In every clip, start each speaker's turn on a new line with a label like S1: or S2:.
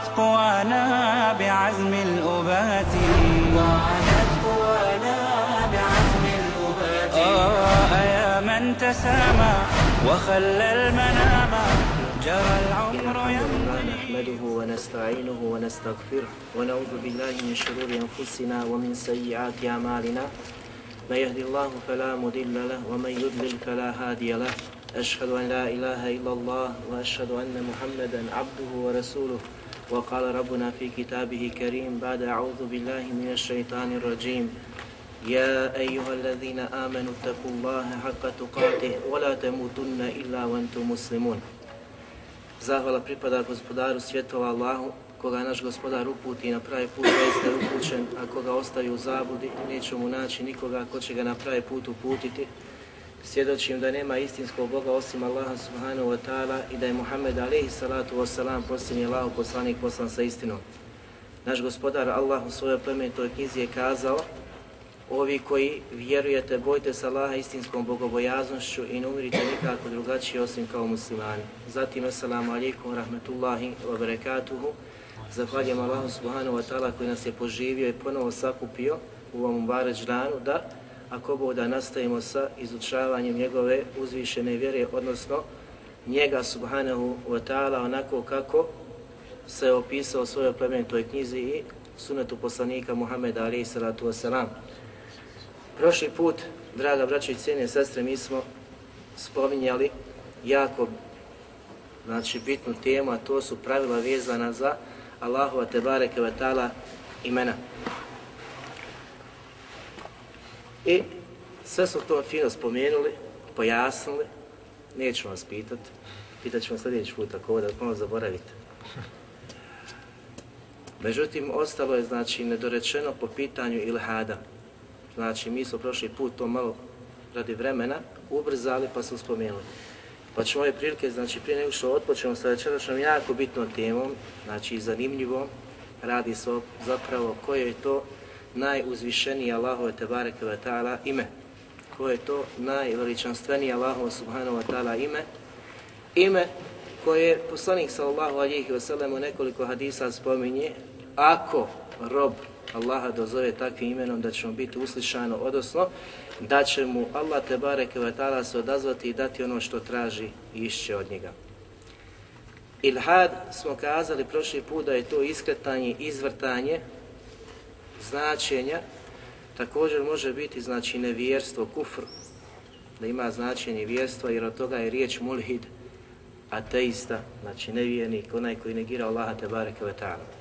S1: وعادت قوانا بعزم الأبات. وعادت قوانا بعزم الأبات. آه يا من تسامى وخلى المنام. جرى العمر
S2: إن الحمد لله
S1: يمضي.
S2: نحمده ونستعينه ونستغفره ونعوذ بالله من شرور أنفسنا ومن سيئات أعمالنا. من يهدي الله فلا مضل له ومن يضلل فلا هادي له. أشهد أن لا إله إلا الله وأشهد أن محمدا عبده ورسوله. وقال ربنا في كتابه كريم بعد أعوذ بالله من الشيطان الرجيم يا أيها الذين آمنوا اتقوا الله حق تقاته ولا تموتن إلا وأنتم مسلمون Zahvala pripada gospodaru svjetova Allahu, koga naš gospodar uputi na pravi put, zaista je upućen, a koga ostavi u zabudi, neće mu naći nikoga ko će ga na pravi put uputiti. Svjedočim da nema istinskog Boga osim Allaha subhanahu wa ta'ala i da je Muhammed alaihi salatu wasalam posljednji Allah poslanik poslan sa istinom. Naš gospodar Allah u svojoj plemenitoj knjizi je kazao Ovi koji vjerujete, bojte se Allaha istinskom bogobojaznošću i ne umirite nikako drugačije osim kao muslimani. Zatim, assalamu alaikum, rahmetullahi wa barakatuhu. Zahvaljujem Allahu subhanahu wa ta'ala koji nas je poživio i ponovo sakupio u ovom Bareć danu da ako Bog da nastavimo sa izučavanjem njegove uzvišene vjere, odnosno njega subhanahu wa ta'ala onako kako se je opisao u svojoj plemenitoj knjizi i sunetu poslanika Muhammeda alaihi salatu wasalam. Prošli put, draga braća i cijene sestre, mi smo spominjali jako znači, bitnu temu, a to su pravila vezana za Allahova tebareke wa ta'ala imena. I sve su to fino spomenuli, pojasnili, neću vas pitat, pitat ću vam sljedeći put ako ovo da malo zaboravite. Međutim, ostalo je znači nedorečeno po pitanju ilhada. Znači, mi smo prošli put to malo radi vremena ubrzali pa smo spomenuli. Pa ćemo ove prilike, znači prije nego što otpočnemo sa večerašnjom jako bitnom temom, znači zanimljivom, radi se o zapravo koje je to najuzvišenije Allahove Tebareke ve Ta'ala ime. Koje je to najveličanstvenije Allahove Subhanahu wa Ta'ala ime. Ime koje je poslanik sallallahu alihi wasallam u nekoliko hadisa spominje, ako rob Allaha dozove takvim imenom da će mu biti uslišano, odnosno da će mu Allah te bareke ve ta'ala se odazvati i dati ono što traži i išće od njega. Ilhad smo kazali prošli put da je to iskretanje, izvrtanje značenja, također može biti znači nevjerstvo, kufr, da ima značenje vjerstva jer od toga je riječ mulhid, ateista, znači nevjernik, onaj koji negira Allaha te bareke ve ta'ala.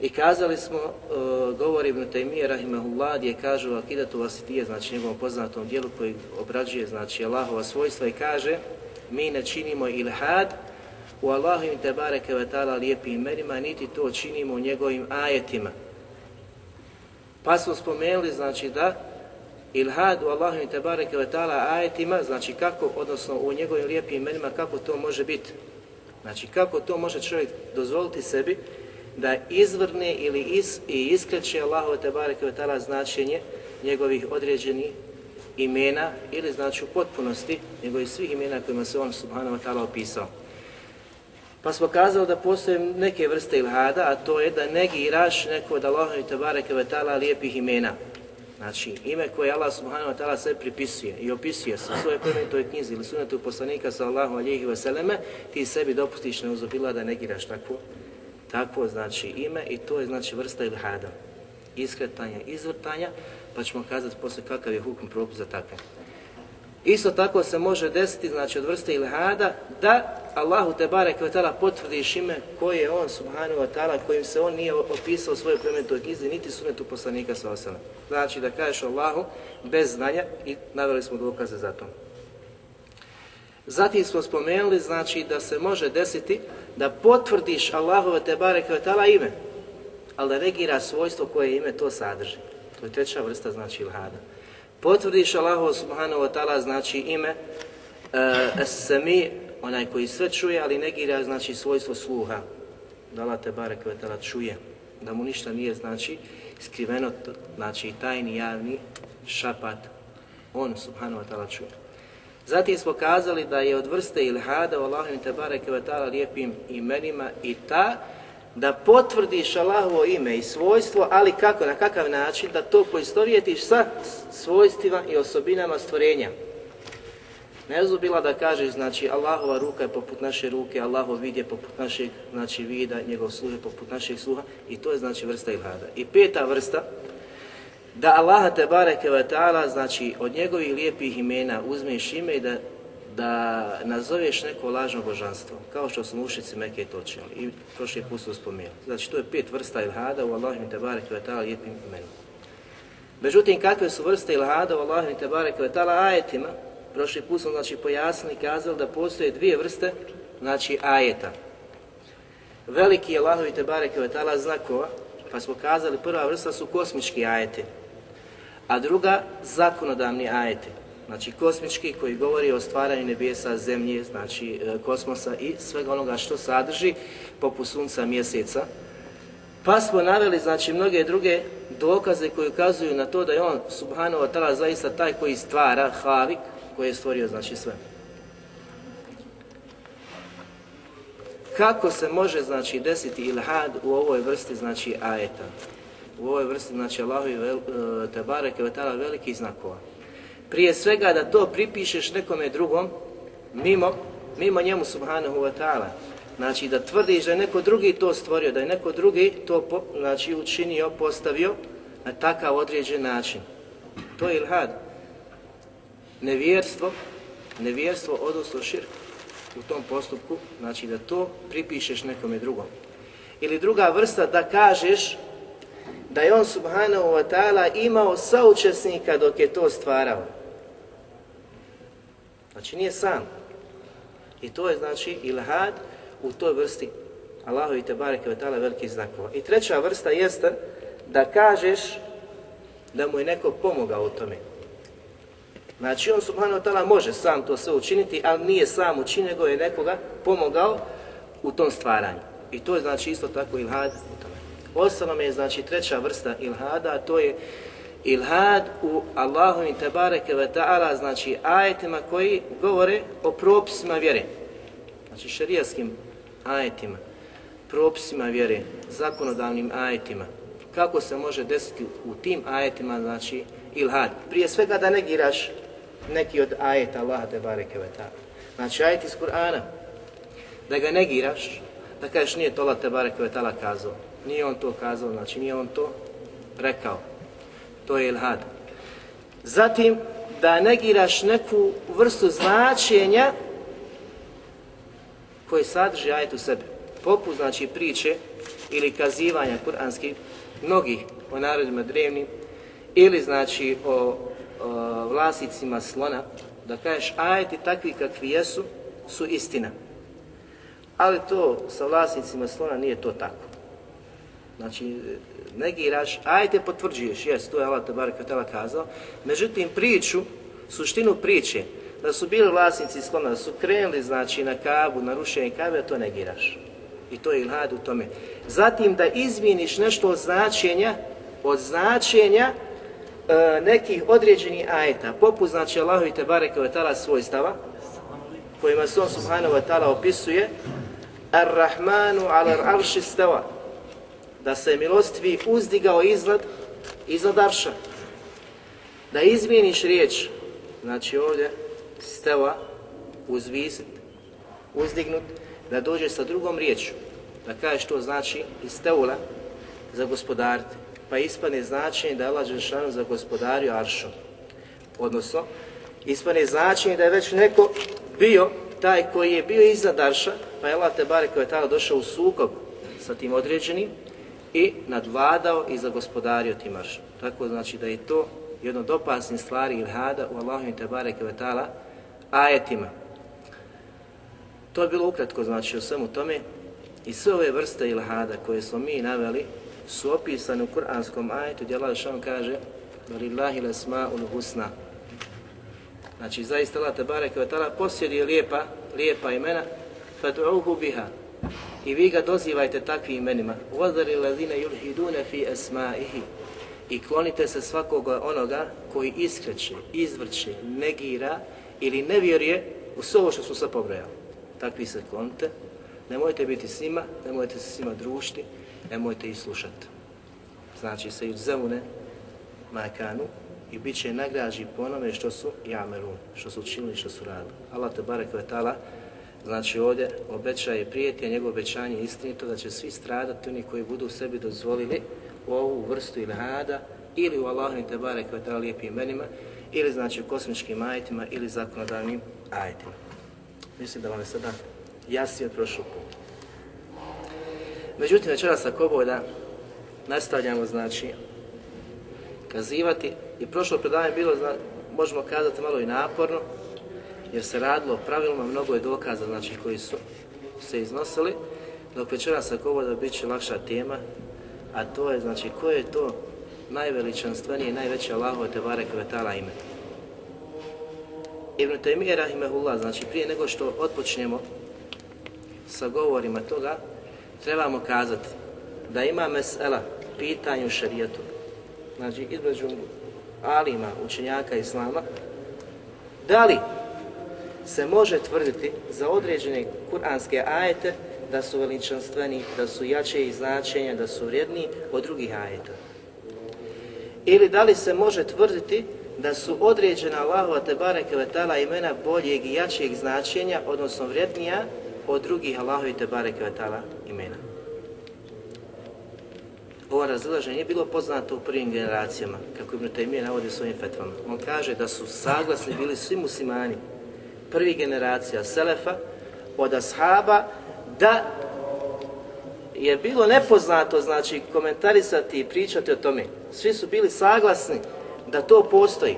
S2: I kazali smo, e, uh, govori Ibn Taymiye rahimahullah, gdje kažu akidatu vasitije, znači njegovom poznatom dijelu koji obrađuje, znači Allahova svojstva i kaže mi ne činimo ilhad u Allahovim te bareke ve ta'ala lijepim imenima, niti to činimo u njegovim ajetima. Pa smo spomenuli, znači da ilhad u Allahu te bareke ve ta'ala ajetima, znači kako, odnosno u njegovim lijepim imenima, kako to može biti. Znači kako to može čovjek dozvoliti sebi da izvrne ili is, i iskreće Allahove tebareke ve ta'ala značenje njegovih određenih imena ili znači u potpunosti njegovih svih imena kojima se on subhanahu wa ta'ala opisao. Pa smo kazali da postoje neke vrste ilhada, a to je da negiraš neko od Allahove tebareke ve ta'ala lijepih imena. Znači, ime koje Allah subhanahu wa ta'ala sve pripisuje i opisuje se u svojoj plemenitoj knjizi ili sunetu poslanika sallahu alihi vseleme, ti sebi dopustiš neuzobila da negiraš takvo takvo znači ime i to je znači vrsta ilhada, iskretanja, izvrtanja, pa ćemo kazati posle kakav je hukum propis za takve. Isto tako se može desiti, znači od vrste ilhada, da Allahu te barek ve potvrdiš ime koje je on, subhanahu wa ta'ala, kojim se on nije opisao u svojoj plemenitoj knjizi, niti sunetu poslanika sa osana. Znači da kažeš Allahu bez znanja i naveli smo dokaze za to. Zatim smo spomenuli, znači, da se može desiti da potvrdiš Allahove te barek ve ta'ala ime, ali da negira svojstvo koje ime to sadrži. To je treća vrsta, znači, ilhada. Potvrdiš Allahu subhanahu wa ta'ala, znači, ime e, uh, sami onaj koji sve čuje, ali negira, znači, svojstvo sluha. Da Allah te barek ve ta'ala čuje, da mu ništa nije, znači, skriveno, znači, tajni, javni šapat. On, subhanahu wa ta'ala, čuje. Zatim smo kazali da je od vrste ilhada u Allahim te bareke ve ta'ala lijepim imenima i ta da potvrdiš Allahovo ime i svojstvo, ali kako, na kakav način, da to poistovjetiš sa svojstvima i osobinama stvorenja. Ne bila da kažeš, znači, Allahova ruka je poput naše ruke, Allahov vid je poput našeg, znači, vida, njegov sluh je poput našeg sluha i to je, znači, vrsta ilhada. I peta vrsta, da Allaha te bareke ve taala znači od njegovih lijepih imena uzmeš ime i da da nazoveš neko lažno božanstvo, kao što su mušici Mekke to činili i prošli put su spomenuli. Znači to je pet vrsta ilhada u Allahim te i Vatala lijepim imenom. Međutim, kakve su vrste ilhada u Allahim te i Vatala ajetima? Prošli put smo znači pojasnili kazali da postoje dvije vrste znači ajeta. Veliki je Allahovi te bareke ve znakova, pa smo kazali prva vrsta su kosmički ajeti a druga zakonodavni ajeti. Znači kosmički koji govori o stvaranju nebesa, zemlje, znači e, kosmosa i svega onoga što sadrži, poput sunca, mjeseca. Pa smo naveli znači mnoge druge dokaze koji ukazuju na to da je on subhanahu wa ta'ala zaista taj koji stvara, havik, koji je stvorio znači sve. Kako se može znači desiti ilhad u ovoj vrsti znači ajeta? u ovoj vrsti, znači Allahovi e, te bareke vetala veliki znakova. Prije svega da to pripišeš nekome drugom, mimo, mimo njemu subhanahu wa ta'ala. Znači da tvrdiš da je neko drugi to stvorio, da je neko drugi to po, znači, učinio, postavio na takav određen način. To je ilhad. Nevjerstvo, nevjerstvo odnosno širk u tom postupku, znači da to pripišeš nekome drugom. Ili druga vrsta da kažeš da je on subhanahu wa ta'ala imao saučesnika dok je to stvarao. Znači nije sam. I to je znači ilhad u toj vrsti Allahu i Tebareke ve Teala veliki znakova. I treća vrsta jeste da kažeš da mu je neko pomogao u tome. Znači on subhanahu wa ta'ala može sam to sve učiniti, ali nije sam učinio, nego je nekoga pomogao u tom stvaranju. I to je znači isto tako ilhad u tome. Ostalom je znači treća vrsta ilhada, to je ilhad u Allahu i tebareke ve ta'ala, znači ajetima koji govore o propisima vjere. Znači šarijaskim ajetima, propisima vjere, zakonodavnim ajetima. Kako se može desiti u tim ajetima, znači ilhad? Prije svega da negiraš neki od ajeta Allaha Tebareke ve ta'ala. Znači ajet iz Kur'ana, da ga negiraš, da kažeš nije to Allah Tebareke ve ta'ala kazao Nije on to kazao, znači nije on to rekao. To je ilhad. Zatim, da negiraš neku vrstu značenja koje sadrži ajet u sebi. Poput, znači, priče ili kazivanja kuranskih, mnogih o narodima drevnim, ili, znači, o, o vlasnicima slona, da kažeš ajeti takvi kakvi jesu, su istina. Ali to sa vlasnicima slona nije to tako. Znači, negiraš, ajte potvrđuješ, jes, to je Allah Tabarak Vatala kazao. Međutim, priču, suštinu priče, da su bili vlasnici slona, da su krenuli, znači, na kabu, na rušenje kabe, to negiraš. I to je ilhad u tome. Zatim, da izmijeniš nešto od značenja, od značenja e, nekih određenih ajeta, poput, znači, Allahu i Tabarak Vatala svojstava, kojima se on Subhanahu wa ta'ala opisuje, Ar-Rahmanu ala arši stava, da se milostvi uzdigao iznad, iznad arša. Da izmijeniš riječ, znači ovdje steva, uzvisit, uzdignut, da dođe sa drugom riječu, da kažeš što znači isteula za gospodarite, pa ispane značenje da je Allah Žešanu za gospodario aršom. Odnosno, ispane značenje da je već neko bio taj koji je bio iznad arša, pa je Allah Tebare koji je tada došao u sukob sa tim određenim, i nadvladao i zagospodario tim maršom. Tako znači da je to jedno od opasnih stvari ilhada u Allahu i Tebare Kvetala ajetima. To je bilo ukratko, znači, o svemu tome. I sve ove vrste ilhada koje smo mi naveli su opisane u kuranskom ajetu gdje Allah šan kaže Valillahi lasma'ul husna. Znači, zaista Allah te Kvetala ve ta'ala posjeduje lijepa, lijepa imena fad'uhu biha. I vi ga dozivajte takvim imenima. Vodari lazine yulhidune fi esma'ihi. I klonite se svakog onoga koji iskreće, izvrće, negira ili ne vjeruje u sve ovo što su sad pobrojali. Takvi se klonite. Nemojte biti s njima, nemojte se s njima družiti, nemojte ih slušati. Znači se i zemune makanu i bit će nagrađi po onome što su jamerun, što su učinili, što su radili. Allah te barek vetala, znači ovdje obećaje prijeti, a njegovo obećanje je istinito da će svi stradati oni koji budu sebi dozvolili u ovu vrstu ilhada ili u Allahovim tebare koje vetala lijepim imenima ili znači u kosmičkim ajetima ili zakonodavnim ajetima. Mislim da vam je sada jasnije od prošlog puta. Međutim, večeras ako boda nastavljamo, znači, kazivati, i prošlo predavanje bilo, zna, možemo kazati, malo i naporno, jer se radilo pravilno, mnogo je dokaza, znači, koji su se iznosili, dok večera sa ovo da bit će lakša tema, a to je, znači, koje je to najveličanstvenije i najveće Allahove Tebare Kvetala ime. Ibn Taymiye Rahimehullah, znači prije nego što otpočnemo sa govorima toga, trebamo kazati da ima mesela pitanju šarijetu, znači između alima, učenjaka islama, da li se može tvrditi za određene kuranske ajete da su veličanstveni, da su jače i značenja, da su vrijedni od drugih ajeta. Ili da li se može tvrditi da su određena Allahova Tebare Kvetala imena boljeg i jačeg značenja, odnosno vrijednija od drugih Allahovi Tebare Kvetala imena. Ovo razilaženje nije bilo poznato u prvim generacijama, kako Ibn Taymiye navodi svojim fetvama. On kaže da su saglasni bili svi muslimani, prvi generacija Selefa, od ashaba, da je bilo nepoznato, znači, komentarisati i pričati o tome. Svi su bili saglasni da to postoji.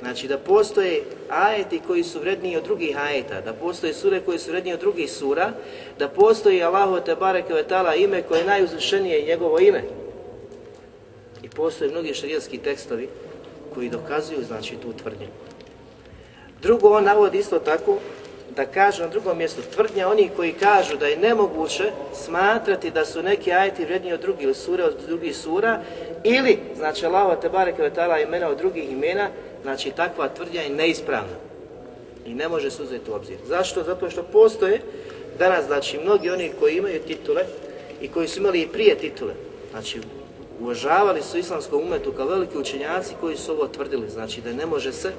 S2: Znači da postoje ajeti koji su vredniji od drugih ajeta, da postoje sure koji su vredniji od drugih sura, da postoji Allahu te bareke ve taala ime koje je najuzvišenije njegovo ime. I postoje mnogi šerijski tekstovi koji dokazuju znači tu tvrdnju. Drugo on navodi isto tako da kaže na drugom mjestu tvrdnja oni koji kažu da je nemoguće smatrati da su neki ajeti vredniji od drugih sura od drugih sura ili znači Allahu Tebare Kvetala imena od drugih imena znači takva tvrdnja je neispravna i ne može se uzeti u obzir. Zašto? Zato što postoje danas, znači, mnogi oni koji imaju titule i koji su imali i prije titule, znači, uvažavali su islamskom umetu kao veliki učenjaci koji su ovo tvrdili, znači da ne može se,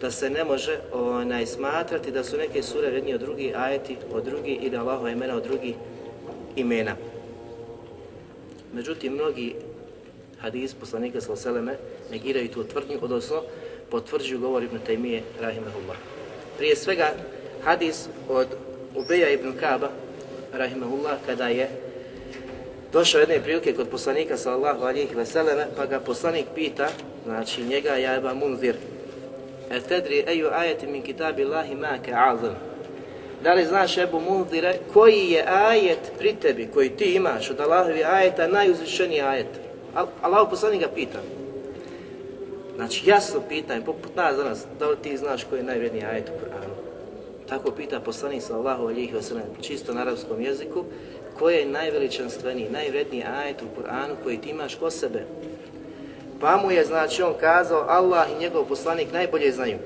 S2: da se ne može onaj, smatrati da su neke sure vrednije od drugi ajeti, od drugi ili Allahova imena od drugi imena. Međutim, mnogi hadis poslanika sallallahu negiraju tu tvrdnju, odnosno potvrđuju govor Ibn Taymije rahimahullah. Prije svega, hadis od Ubeja ibn Kaba, rahimahullah, kada je došao jedne prilike kod poslanika, sallallahu alihi veseleme, pa ga poslanik pita, znači njega ja eba munzir, e tedri eju ajeti min kitabi Allahi maka azam. Da li znaš Ebu Mundire koji je ajet pri tebi, koji ti imaš od Allahovi ajeta, najuzvišeniji ajet? Allah poslanik ga pita. Znači, jasno pitanje, poput nas danas, da li ti znaš koji je najvredniji ajet u Kur'anu? Tako pita poslanik sallahu alihi wasallam, čisto na arabskom jeziku, koji je najveličanstveniji, najvredniji ajet u Kur'anu koji ti imaš ko sebe? Pa mu je, znači, on kazao, Allah i njegov poslanik najbolje znaju.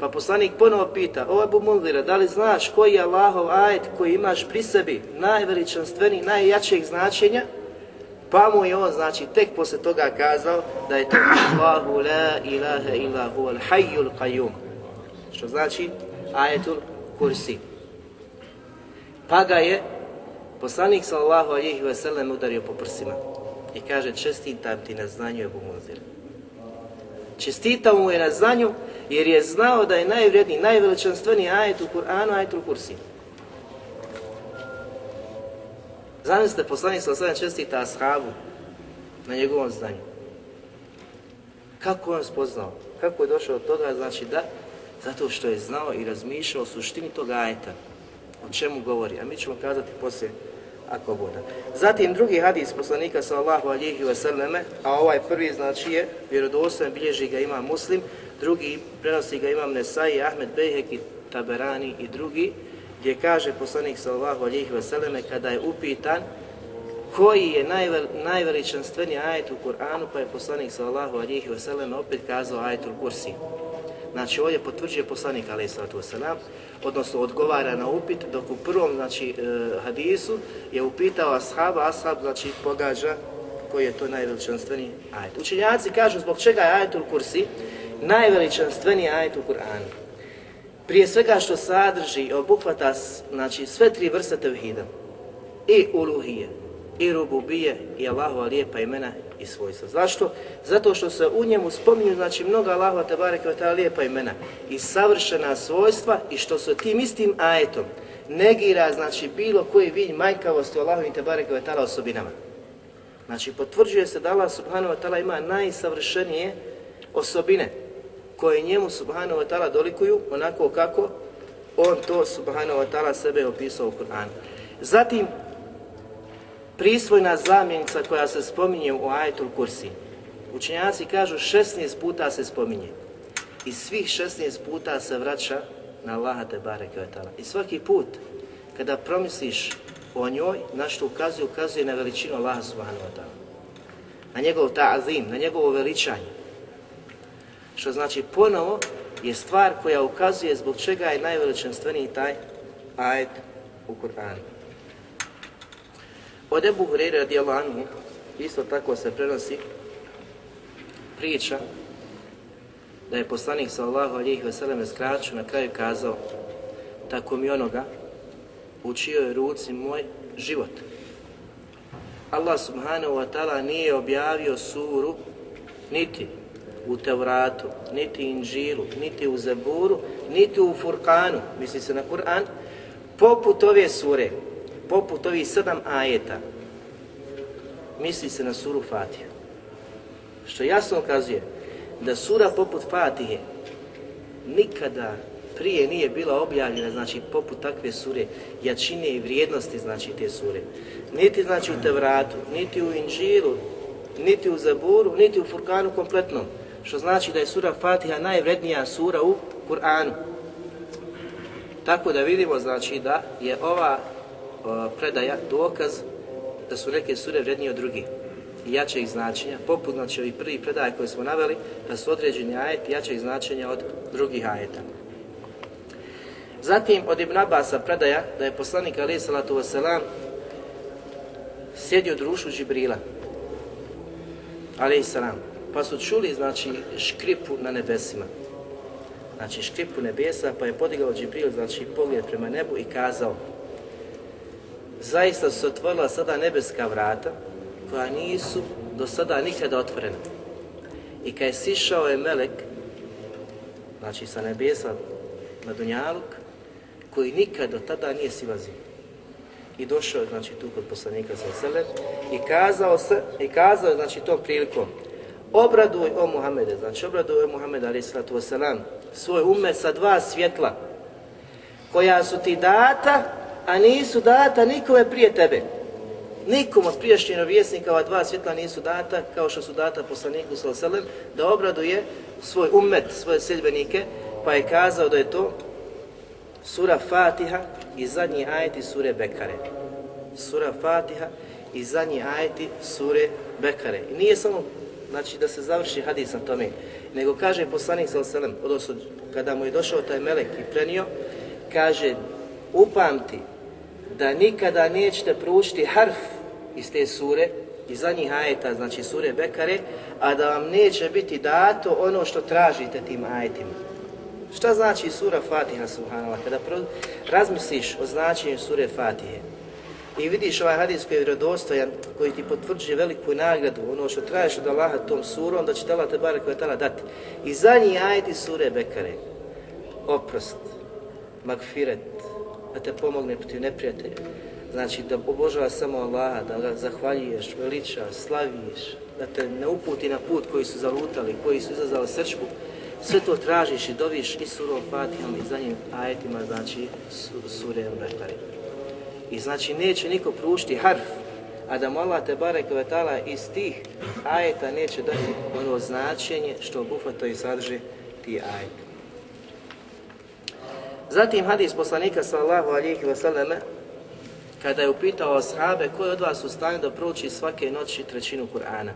S2: Pa poslanik ponovo pita, o Abu Mundira, da li znaš koji je Allahov ajet koji imaš pri sebi, najveličanstveniji, najjačeg značenja? Pa mu je on, znači, tek posle toga kazao da je to Allahu la ilaha illa huval al-hayyul qayyum. Što znači ajetul kursi. Pa ga je poslanik sallallahu alejhi ve sellem udario po prsima i kaže čestitam ti na znanju Ebu Munzir. Čestitam mu je na znanju jer je znao da je najvredniji, najveličanstveniji ajet u Kur'anu, ajetul kursi. Zamislite, poslanik sa osvijem čestita ashabu na njegovom znanju. Kako on spoznao? Kako je došao od toga? Znači da, zato što je znao i razmišljao o suštini toga ajeta, o čemu govori, a mi ćemo kazati poslije ako bude. Zatim drugi hadis poslanika sallallahu alihi wasallame, a ovaj prvi znači je vjerodostojan, bilježi ga ima muslim, drugi prenosi ga imam Nesai, Ahmed Bejheki, i Taberani i drugi, gdje kaže poslanik sallallahu alihi wasallame kada je upitan koji je najvel, najveličanstveniji ajet u Kur'anu, pa je poslanik sallallahu alihi wasallam opet kazao ajetul kursi. Znači ovdje potvrđuje poslanik alaihi sallatu wasallam, odnosno odgovara na upit, dok u prvom znači, e, hadisu je upitao ashaba, ashab znači pogađa koji je to najveličanstveniji ajet. Učenjaci kažu zbog čega je ajetul kursi najveličanstveniji ajet u Kur'anu. Prije svega što sadrži i obuhvata znači, sve tri vrste tevhida. I uluhije, i rububije, i Allahova lijepa imena i svojstva. Zašto? Zato što se u njemu spominju znači mnoga Allahova tebare kao ta lijepa imena i savršena svojstva i što se tim istim ajetom negira znači bilo koji vid majkavosti Allahovim tebare kao ta osobinama. Znači potvrđuje se da Allah subhanahu wa ta'ala ima najsavršenije osobine koje njemu subhanahu wa ta'ala dolikuju onako kako on to subhanahu wa ta'ala sebe opisao u Kur'anu. Zatim prisvojna zamjenica koja se spominje u ajetul kursi. Učenjaci kažu 16 puta se spominje. I svih 16 puta se vraća na Allaha te bareke ve I svaki put kada promisliš o njoj, na što ukazuje, ukazuje na veličinu Allaha subhanahu wa ta'ala. Na njegov ta'azim, na njegovo veličanje. Što znači ponovo je stvar koja ukazuje zbog čega je najveličanstveniji taj ajet u Kur'anu. Od Ebu Hureyre radijallahu anhu, isto tako se prenosi priča da je poslanik sallahu alihi sellem skraću na kraju kazao tako mi onoga u čijoj ruci moj život. Allah subhanahu wa ta'ala nije objavio suru niti u Tevratu, niti Inžilu, niti u Zaburu, niti u Furkanu, misli se na Kur'an, poput ove sure poput ovih sedam ajeta, misli se na suru Fatiha. Što jasno ukazuje da sura poput Fatihe nikada prije nije bila objavljena, znači poput takve sure, jačine i vrijednosti znači te sure. Niti znači u Tevratu, niti u Inžilu, niti u Zaburu, niti u Furkanu kompletnom. Što znači da je sura Fatiha najvrednija sura u Kur'anu. Tako da vidimo znači da je ova E, predaja dokaz da su neke sure vrednije od drugih i jačeg značenja, poput znači ovih prvi predaja koje smo naveli, da su određeni ajet jačeg značenja od drugih ajeta. Zatim od Ibn Abasa predaja da je poslanik alaih salatu wasalam sjedio društvu Džibrila alaih salam pa su čuli znači škripu na nebesima znači škripu nebesa pa je podigao Džibril znači pogled prema nebu i kazao zaista su se otvorila sada nebeska vrata koja nisu do sada nikada otvorena. I kad je sišao je melek, znači sa nebesa na Dunjaluk, koji nikad do tada nije silazio. I došao je znači tu kod poslanika sa sele i kazao se i kazao je znači tom prilikom obraduj o Muhammede, znači obraduj o Muhammede ali sallatu wasalam, svoj ume sa dva svjetla koja su ti data a nisu data nikome prije tebe. Nikom od prijašnjih vjesnika ova dva svjetla nisu data, kao što su data poslaniku Salasalem, da obraduje svoj umet, svoje sedbenike, pa je kazao da je to sura Fatiha i zadnji ajeti sure Bekare. Sura Fatiha i zadnji ajeti sure Bekare. I nije samo znači, da se završi hadis na tome, nego kaže poslanik Salasalem, odnosno kada mu je došao taj melek i prenio, kaže, upamti da nikada nećete proučiti harf iz te sure, iz zadnjih ajeta, znači sure Bekare, a da vam neće biti dato ono što tražite tim ajetima. Šta znači sura Fatiha, subhanallah, kada razmisliš o značenju sure Fatihe i vidiš ovaj hadis koji je vjerodostojan, koji ti potvrđuje veliku nagradu, ono što tražiš od Allaha tom surom, da će te Allah te barek tala dati. I zadnji ajeti sure Bekare, oprost, magfiret, da te pomogne protiv neprijatelja. Znači da obožava samo Allaha, da ga zahvaljuješ, veličaš, slaviš, da te ne uputi na put koji su zalutali, koji su izazvali srčku. Sve to tražiš i doviš i surom Fatihom i za njim ajetima, znači sure Al-Bekari. I znači neće niko prušti harf, a da mu Allah te barek vetala iz tih ajeta neće dati ono značenje što obuhvata i sadrži ti ajeti. Zatim hadis poslanika sallallahu alihi wasallam kada je upitao ashabe ko je od vas u stanju da prouči svake noći trećinu Kur'ana.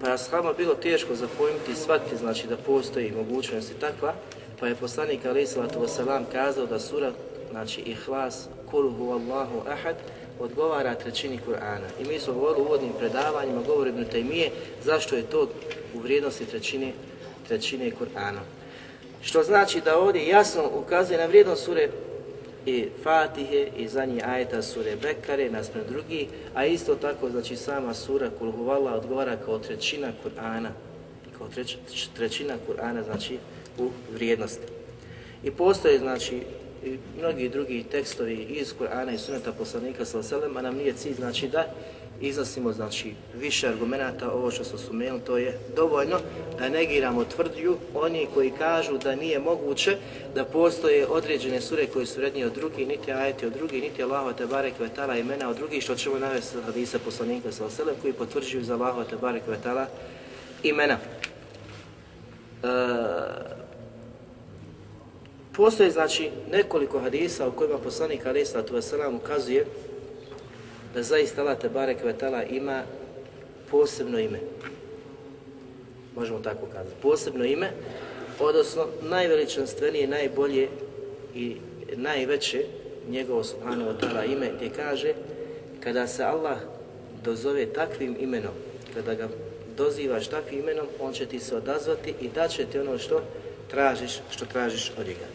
S2: Pa je ashabima bilo teško zapojmiti i shvatiti, znači da postoji mogućnost i takva, pa je poslanik alihi sallatu wasallam kazao da sura, znači ihlas, kul hu Allahu ahad, odgovara trećini Kur'ana. I mi smo govorili u uvodnim predavanjima, govori Ibn Taymije, zašto je to u vrijednosti trećine, trećine Kur'ana. Što znači da ovdje jasno ukazuje na vrijednost sure i Fatihe i zadnji ajeta sure Bekare naspred drugi, a isto tako znači sama sura Kulhuvala odgovara kao trećina Kur'ana, kao treć, trećina Kur'ana znači u vrijednosti. I postoje znači i mnogi drugi tekstovi iz Kur'ana i Sunneta poslanika sallallahu alejhi ve sellem, a nam nije cilj znači da iznosimo znači više argumenata, ovo što smo sumenuli, to je dovoljno da negiramo tvrdju oni koji kažu da nije moguće da postoje određene sure koje su vrednije od drugi, niti ajeti od drugi, niti Allahova te barek vetala imena od drugih, što ćemo navesti hadisa poslanika sa oselem koji potvrđuju za Allahova te barek vetala imena. E, postoje znači nekoliko hadisa u kojima poslanik alaih sallatu wasalam ukazuje da zaista Allah Tebarek Vetala ima posebno ime. Možemo tako kazati. Posebno ime, odnosno najveličanstvenije, najbolje i najveće njegovo subhanahu wa ta'ala ime gdje kaže kada se Allah dozove takvim imenom, kada ga dozivaš takvim imenom, on će ti se odazvati i daće ti ono što tražiš, što tražiš od njega.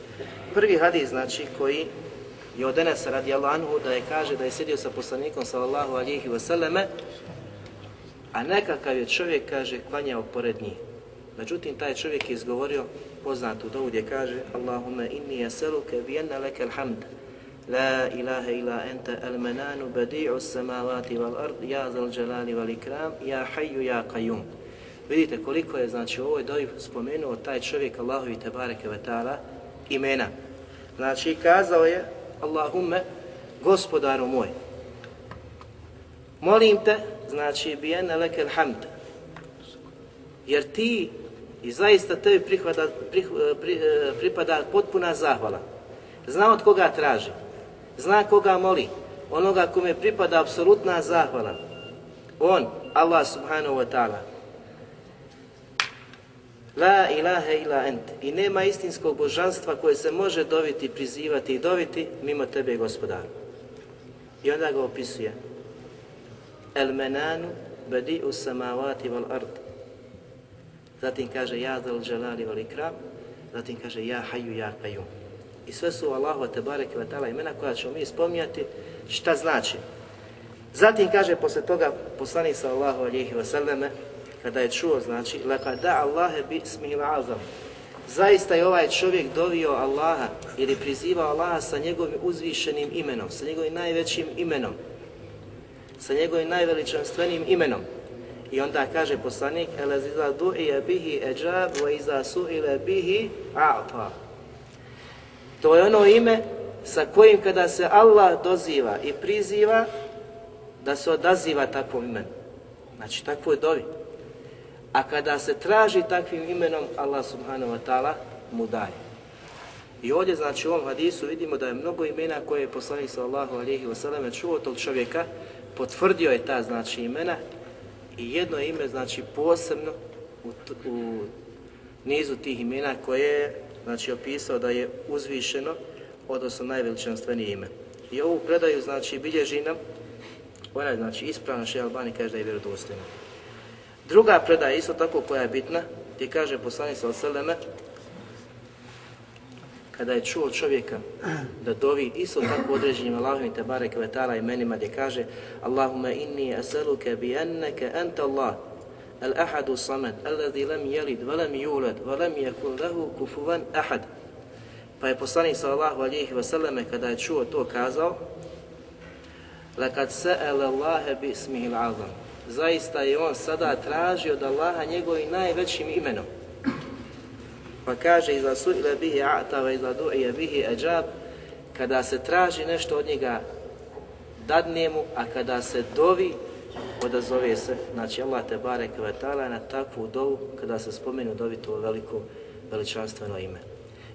S2: Prvi hadis znači koji i od Enesa radijallahu anhu da je kaže da je sjedio sa poslanikom sallallahu alihi wasallame, a nekakav je čovjek, kaže, klanjao pored njih. Međutim, taj čovjek je izgovorio poznatu dovu gdje kaže Allahumme inni yasaluke bi anna laka alhamd la ilaha illa anta al-mananu badi'u as-samawati wal ard ya zal jalali wal ikram ya hayyu ya qayyum Vidite koliko je znači u ovoj dovi spomenuo taj čovjek Allahovi tebareke ve taala imena. Znači kazao je Allahumme, gospodaru moj, molim te, znači, bijene lekel hamd, jer ti i zaista tebi prihvada, eh, pri, pri, pripada potpuna zahvala. Zna od koga traži, zna koga moli, onoga kome pripada apsolutna zahvala. On, Allah subhanahu wa ta'ala, La ilaha ila ent. I nema istinskog božanstva koje se može doviti, prizivati i doviti mimo tebe, gospodaru. I onda ga opisuje. El menanu badi'u samavati val ard. Zatim kaže ja zal dželali val ikram. Zatim kaže ja haju ja kajum. I sve su Allahu te bareke ve taala imena koja ćemo mi spominjati šta znači. Zatim kaže posle toga poslanik sallallahu alejhi ve selleme kada je čuo, znači, laka da Allahe bi smihil azam. Zaista je ovaj čovjek dovio Allaha ili prizivao Allaha sa njegovim uzvišenim imenom, sa njegovim najvećim imenom, sa njegovim najveličanstvenim imenom. I onda kaže poslanik, ele ziza du'ije bihi eđab, wa iza su'ile bihi a'ta. To je ono ime sa kojim kada se Allah doziva i priziva, da se odaziva takvom imenu. Znači, takvo je dovi. A kada se traži takvim imenom, Allah subhanahu wa ta'ala mu daje. I ovdje, znači, u ovom hadisu vidimo da je mnogo imena koje je poslanik sallahu alihi wasallam čuo tog čovjeka, potvrdio je ta, znači, imena i jedno ime, znači, posebno u, u nizu tih imena koje znači, je, znači, opisao da je uzvišeno, odnosno najveličanstvenije ime. I ovu predaju, znači, bilježi nam, ona je, znači, ispravna, še Albani kaže da je vjerodostojna. Druga predaja isto tako koja je bitna, gdje kaže poslanik sa oseleme, kada je čuo čovjeka da dovi isto tako određenim Allahovim te barek vetala imenima gdje kaže Allahumma inni asaluke bi enneke anta Allah al ahadu samad alladhi lam yalid wa lam yulad wa lam yakun lahu kufuwan ahad. Pa je poslanik sallallahu alejhi ve selleme kada je čuo to kazao lakad sa'ala Allah bi ismihi al-azam zaista je on sada tražio od Allaha njegovim najvećim imenom. Pa kaže, iza su bihi a'ta, iza du'ije bihi ajab, kada se traži nešto od njega, dadne mu, a kada se dovi, odazove se, znači Allah te barek vetala na takvu dovu kada se spomenu dovi to veliko veličanstveno ime.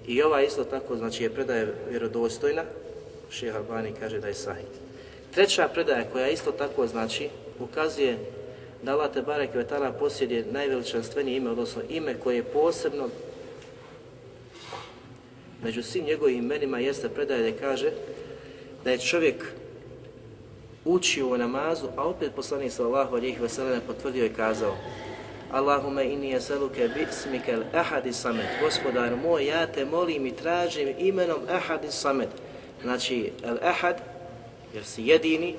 S2: I ova isto tako, znači je predaje vjerodostojna, šeha Albani kaže da je sahih. Treća predaja koja isto tako znači, ukazuje da Allah te barek vetala posjeduje najveličanstvenije ime, odnosno ime koje je posebno među svim njegovim imenima jeste predaje da kaže da je čovjek učio u namazu, a opet poslanik sallallahu alejhi ve sellem potvrdio i kazao Allahumma inni yasaluka bi ismika al-ahad samad. Gospodar moj, ja te molim i tražim imenom znači, Ahad samad. Znači, al-ahad, jer si jedini,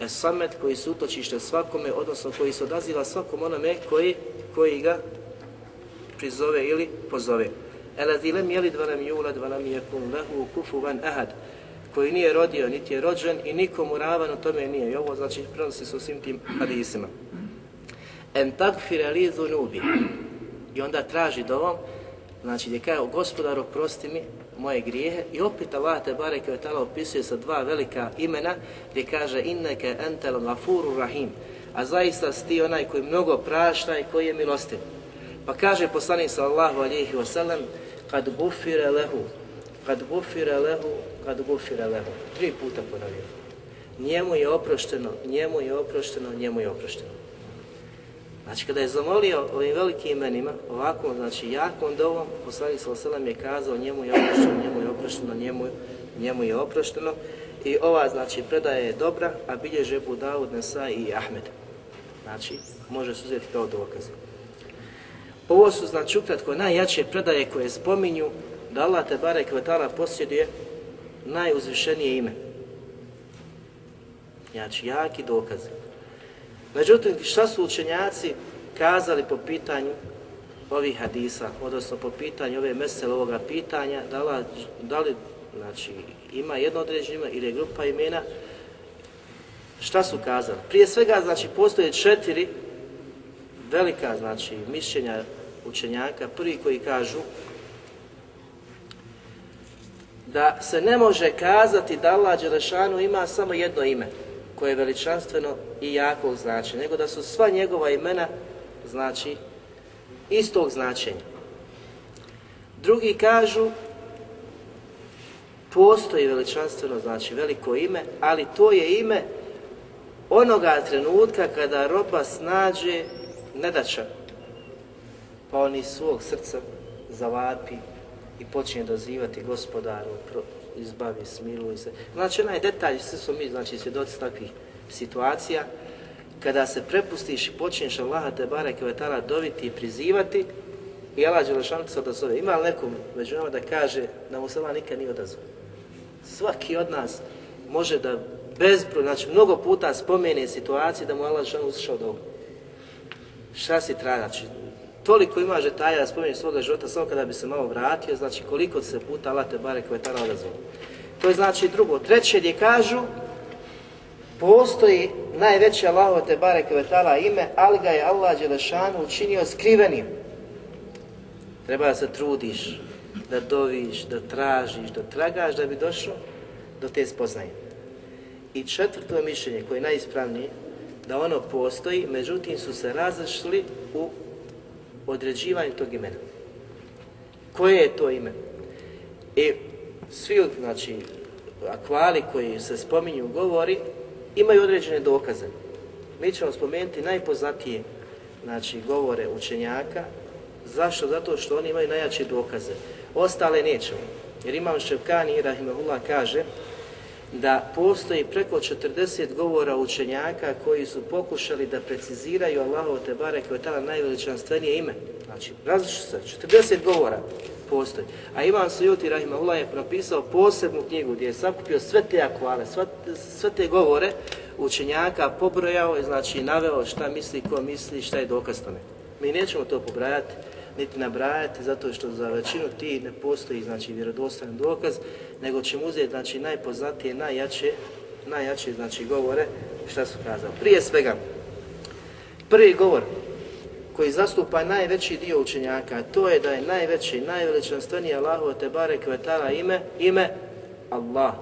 S2: Esamet koji su utočište svakome, odnosno koji se odaziva svakom onome koji, koji ga prizove ili pozove. Elazi lem jelid valam julad valam yakun lahu kufuvan ahad koji nije rodio, niti je rođen i nikomu ravan u tome nije. I ovo znači prenosi se u svim tim hadisima. En takfir li zunubi. I onda traži dovom, znači gdje kaže, gospodaru, prosti mi moje grijehe. I opet Allah te barek je tala opisuje sa dva velika imena gdje kaže inneke entel gafuru rahim. A zaista si onaj koji mnogo prašta i koji je milostiv. Pa kaže poslanik sallahu alihi wasallam, kad gufire lehu, kad gufire lehu, kad gufire lehu. Tri puta ponovio. Njemu je oprošteno, njemu je oprošteno, njemu je oprošteno. Znači, kada je zamolio ovim velikim imenima, ovako, znači, jakom dovom, poslanik sa osalam je kazao njemu je oprošteno, njemu je oprošteno, njemu, njemu je oprošteno. I ova, znači, predaja je dobra, a bilježe Ebu Dawud, Nesa i Ahmed. Znači, može se uzeti kao dokaz. Ovo su, znači, ukratko, najjače predaje koje spominju da Allah te bare kvetala posjeduje najuzvišenije ime. Znači, jaki dokaz. Međutim, šta su učenjaci kazali po pitanju ovih hadisa, odnosno po pitanju ove mesele ovoga pitanja, da li, da li znači, ima jedno određeno ime ili je grupa imena, šta su kazali? Prije svega, znači, postoje četiri velika, znači, mišljenja učenjaka. Prvi koji kažu da se ne može kazati da Allah Đelešanu ima samo jedno ime koje je veličanstveno i jakog značenja, nego da su sva njegova imena znači istog značenja. Drugi kažu postoji veličanstveno, znači veliko ime, ali to je ime onoga trenutka kada roba snađe nedača, pa on iz svog srca zavapi i počinje dozivati gospodaru, izbavi, smiluj se. Znači, onaj detalj, svi smo mi, znači, svjedoci takvih situacija, kada se prepustiš i počinješ Allaha te bareke ve ta'ala dobiti i prizivati, i Allah Đelešanu se odazove. Ima li nekom među nama da kaže da mu se Allah nikad nije odazove? Svaki od nas može da bezbroj, znači mnogo puta spomene situacije da mu Allah Đelešanu uslišao dobu. Šta si traja? Znači, toliko ima žetaja da spominje svoga života samo kada bi se malo vratio, znači koliko se puta Allah te barek vetara odazvao. To je znači drugo. Treće gdje kažu, postoji najveće Allaho te barek vetara ime, ali ga je Allah Đelešanu učinio skrivenim. Treba da se trudiš, da doviš, da tražiš, da tragaš da bi došao do te spoznaje. I četvrto mišljenje koje je najispravnije, da ono postoji, međutim su se različili u određivanju tog imena. Koje je to ime? I svi, znači, akvali koji se spominju u govori, imaju određene dokaze. Mi ćemo spomenuti najpoznatije znači, govore učenjaka. Zašto? Zato što oni imaju najjače dokaze. Ostale nećemo. Jer Imam Ševkani, Rahimahullah, kaže da postoji preko 40 govora učenjaka koji su pokušali da preciziraju Allahov te barek je tala najveličanstvenije ime. Znači, različno se, 40 govora postoji. A Imam Sujuti Rahimahullah je napisao posebnu knjigu gdje je sakupio sve te akvale, sve, sve te govore učenjaka, pobrojao i znači naveo šta misli, ko misli, šta je dokaz tome. Mi nećemo to pobrajati, niti nabrajati, zato što za većinu ti ne postoji znači vjerodostojan dokaz, nego ćemo uzeti znači najpoznatije, najjače, najjače znači govore šta su kazali. Prije svega, prvi govor koji zastupa najveći dio učenjaka, to je da je najveći, najveličanstveniji Allahu te barek ve ime, ime Allah.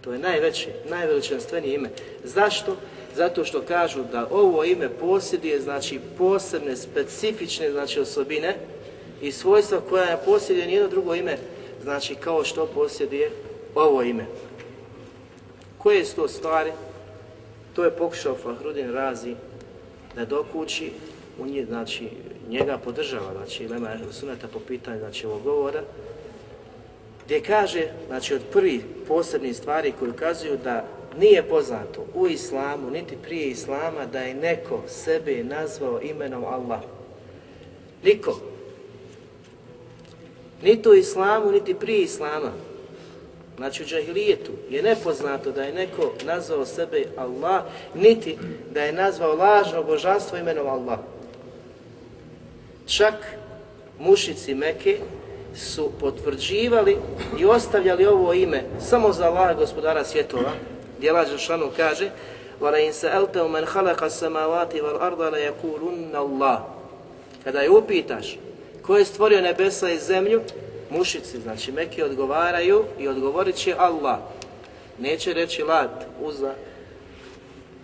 S2: To je najveće, najveličanstvenije ime. Zašto? Zato što kažu da ovo ime posjeduje znači posebne, specifične znači osobine i svojstva koja ne posjeduje nijedno drugo ime, znači kao što posjeduje ovo ime. Koje su to stvari? To je pokušao Fahrudin Razi da dokući u nje, znači njega podržava, znači Lema Suneta po pitanju znači ovog govora, gdje kaže, znači od prvi posebnih stvari koji ukazuju da nije poznato u islamu, niti prije islama, da je neko sebe nazvao imenom Allah. Niko. Niti u islamu, niti prije islama. Znači u džahilijetu je nepoznato da je neko nazvao sebe Allah, niti da je nazvao lažno božanstvo imenom Allah. Čak mušici Meke su potvrđivali i ostavljali ovo ime samo za Allah gospodara svjetova, gdje Allah Žešanu kaže وَلَا إِنْ سَأَلْتَهُ مَنْ خَلَقَ السَّمَاوَاتِ وَالْأَرْضَ لَيَكُولُنَّ اللَّهِ Kada je upitaš ko je stvorio nebesa i zemlju, mušici, znači Meki odgovaraju i odgovorit će Allah. Neće reći Lat, Uza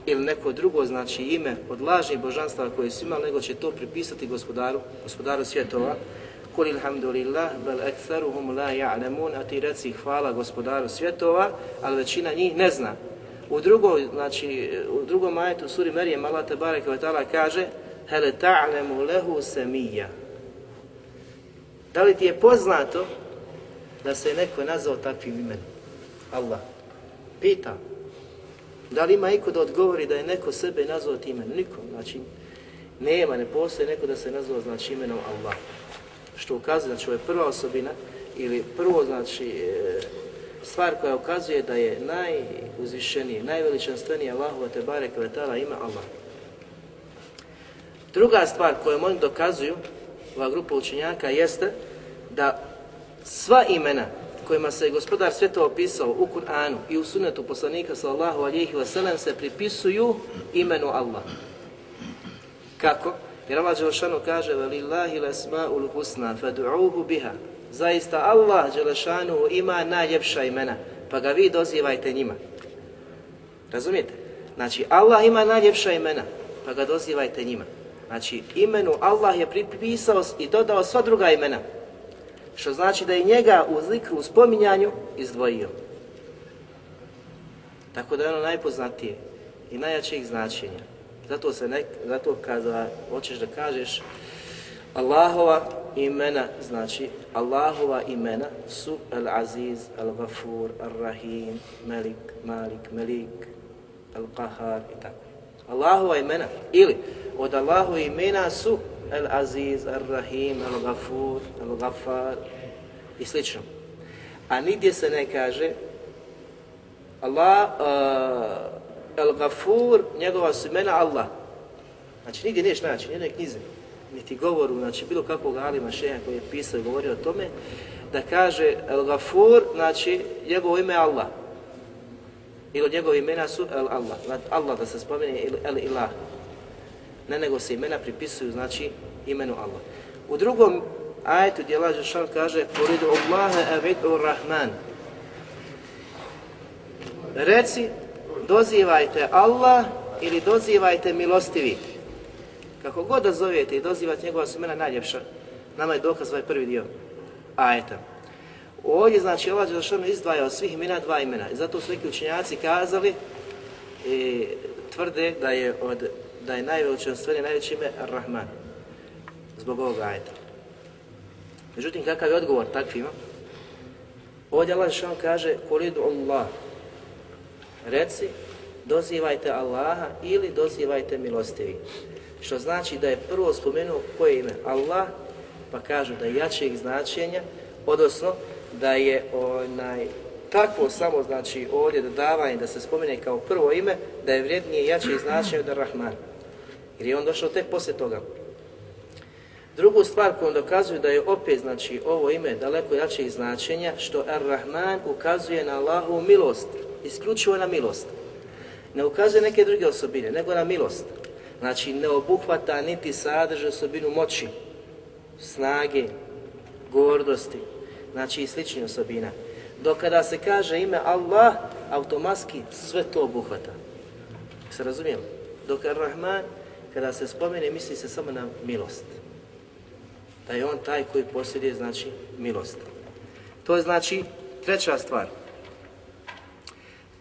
S2: ili neko drugo znači ime od lažnih božanstava koje su imali, nego će to pripisati gospodaru, gospodaru svjetova. Kul ilhamdulillah, bel ektheruhum la ja'lemun, a ti reci hvala gospodaru svjetova, ali većina njih ne zna. U drugom, znači, u drugom majetu suri Merijem, Allah te ta'ala kaže Hele ta'lemu lehu semija. Da li ti je poznato da se neko nazvao takvim imenom? Allah. Pita. Da li ima iko da odgovori da je neko sebe nazvao tim imenom? Niko. Znači, nema, ne postoje neko da se nazvao znači imenom Allah. Što ukazuje, znači ovo je prva osobina ili prvo znači e, stvar koja ukazuje da je najuzvišeniji, najveličanstveniji Allahova te barek ima Allah. Druga stvar koju oni dokazuju ova grupa učenjaka jeste da sva imena kojima se gospodar svjetova opisao u Kur'anu i u sunnetu poslanika sallallahu alihi wasallam se pripisuju imenu Allah. Kako? Jer Allah Đelešanu kaže وَلِلَّهِ الْأَسْمَاءُ الْحُسْنَا فَدُعُوهُ biha. Zaista Allah Đelešanu ima najljepša imena, pa ga vi dozivajte njima. Razumijete? Znači, Allah ima najljepša imena, pa ga dozivajte njima. Znači, imenu Allah je pripisao i dodao sva druga imena. Što znači da je njega u zikru, u spominjanju, izdvojio. Tako da je ono najpoznatije i najjačijih značenja. Zato se nek, zato kada hoćeš da kažeš Allahova imena, znači Allahova imena su Al-Aziz, Al-Ghafur, Al-Rahim, Malik, Malik, Melik, Al-Qahar i tako. Allahova imena ili od Allahu imena su Al-Aziz, Al-Rahim, Al-Ghafur, Al-Ghafar i slično. A nigdje se ne kaže Allah, uh, El Gafur, njegova su imena Allah. Znači nigdje niješ naći, nijednoj knjizi, niti govoru, znači bilo kakvog alima šeha koji je pisao i govorio o tome, da kaže El Gafur, znači njegovo ime Allah. Ili od njegove imena su El Allah, znači, Allah da se spomene El Ilah ne nego se imena pripisuju, znači, imenu Allah. U drugom ajetu gdje Allah Žešan kaže Kuridu Allahe evidu Rahman Reci, dozivajte Allah ili dozivajte milostivi. Kako god da zovete i dozivate njegova su najljepša, nama je dokaz ovaj prvi dio ajeta. Ovdje znači Allah Đelšanu izdvaja od svih imena dva imena i zato su neki učenjaci kazali i tvrde da je od da je najveličanstveni najveće ime Ar-Rahman. Zbog ovog ajeta. Međutim, kakav je odgovor takvima? Ovdje Allah što kaže, kolidu Allah. Reci, dozivajte Allaha ili dozivajte milostivi. Što znači da je prvo spomenuo koje ime? Allah, pa kažu da je jačeg značenja, odnosno da je onaj takvo samo znači ovdje dodavanje da se spomene kao prvo ime, da je vrijednije jače značenje od Rahman. Jer je on došao tek poslije toga. Drugu stvar koju dokazuje da je opet znači ovo ime daleko jače značenja, što Ar-Rahman ukazuje na Allahu milost, isključivo na milost. Ne ukazuje neke druge osobine, nego na milost. Znači ne obuhvata niti sadrže osobinu moći, snage, gordosti, znači i sličnih osobina. Dok kada se kaže ime Allah, automatski sve to obuhvata. Se razumijemo? Dok Ar-Rahman, kada se spomene, misli se samo na milost. Da je on taj koji posjeduje, znači, milost. To je znači treća stvar.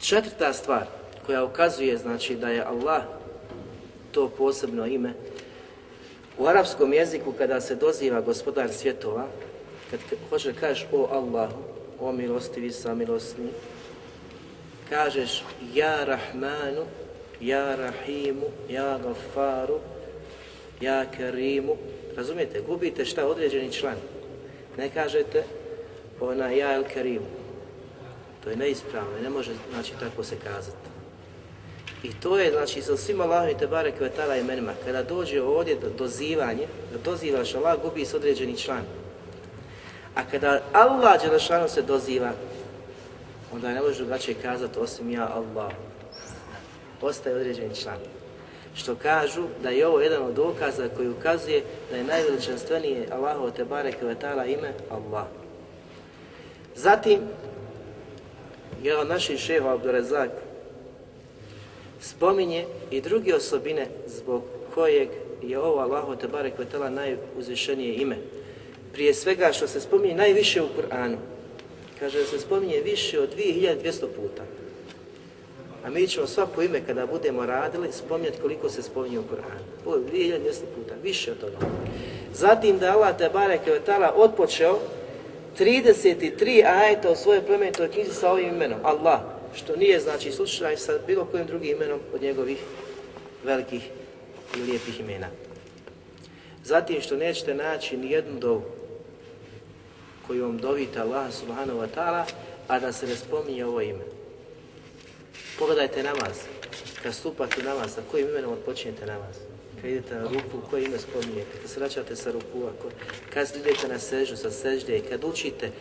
S2: Četvrta stvar koja ukazuje znači da je Allah to posebno ime. U arapskom jeziku kada se doziva gospodar svjetova, kad hoće kažeš o Allahu, o milostivi samilostni, kažeš ja Rahmanu, ja Rahimu, ja Gafaru, ja Kerimu. Razumijete? Gubite šta određeni član. Ne kažete ona ja El Kerimu. To je neispravno ne može znači tako se kazati. I to je znači sa svim Allahom i Tebare Kvetala imenima. Kada dođe ovdje do dozivanje, da dozivaš Allah, gubi se određeni član. A kada Allah Đelešanu se doziva, onda ne može drugačije kazati osim ja Allah. Ostaje određeni član. Što kažu da je ovo jedan od dokaza koji ukazuje da je najveličanstvenije Allahovo Tebare Kvetala ime Allah. Zatim, jedan naših šeha Abdurazak spominje i druge osobine zbog kojeg je ovo Allahu te barek vetala najuzvišenije ime. Prije svega što se spominje najviše u Kur'anu. Kaže da se spominje više od 2200 puta. A mi ćemo svako ime kada budemo radili spominjati koliko se spominje u Kur'anu. Ovo 2200 puta, više od toga. Zatim da Allah te barek vetala odpočeo 33 ajeta u svojoj plemenitoj knjizi sa ovim imenom, Allah, što nije znači slučaj sa bilo kojim drugim imenom od njegovih velikih i lijepih imena. Zatim što nećete naći ni jednu dovu koju vam dovite Allah subhanahu wa ta'ala, a da se ne spominje ovo ime. Pogledajte namaz, kad stupate namaz, sa kojim imenom odpočinjete namaz? Kad idete na ruku, koje ime spominjete, kad se vraćate sa ruku, kad idete na sežu sa sežde, kad učite,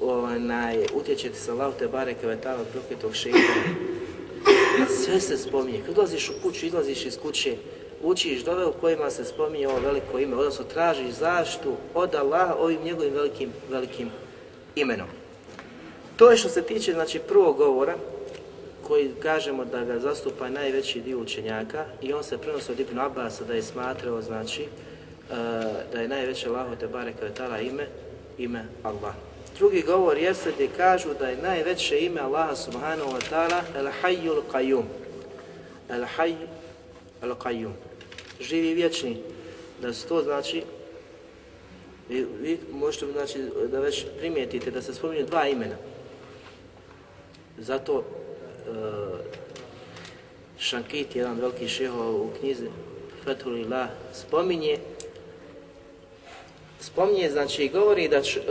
S2: onaj, utječete sa Allahu te bareke vetala prokletog šeitana, sve se spominje. Kad ulaziš u kuću, izlaziš iz kuće, učiš dove u kojima se spominje ovo veliko ime, odnosno tražiš zaštu od Allaha ovim njegovim velikim, velikim imenom. To je što se tiče znači, prvog govora, koji kažemo da ga zastupa najveći dio učenjaka i on se prenosi od Ibn Abasa da je smatrao znači e, da je najveće Allaho te bareke ve ime ime Allah. Drugi govor jeste gdje kažu da je najveće ime Allaha subhanahu wa ta'ala El Hayyul Qayyum. El Hayy El Qayyum. Živi vječni. Da se to znači vi, vi možete znači da već primijetite da se spominju dva imena. Zato Eh, Šankit, jedan veliki šeho u knjizi Fethulillah, spominje spominje, znači govori da č, e,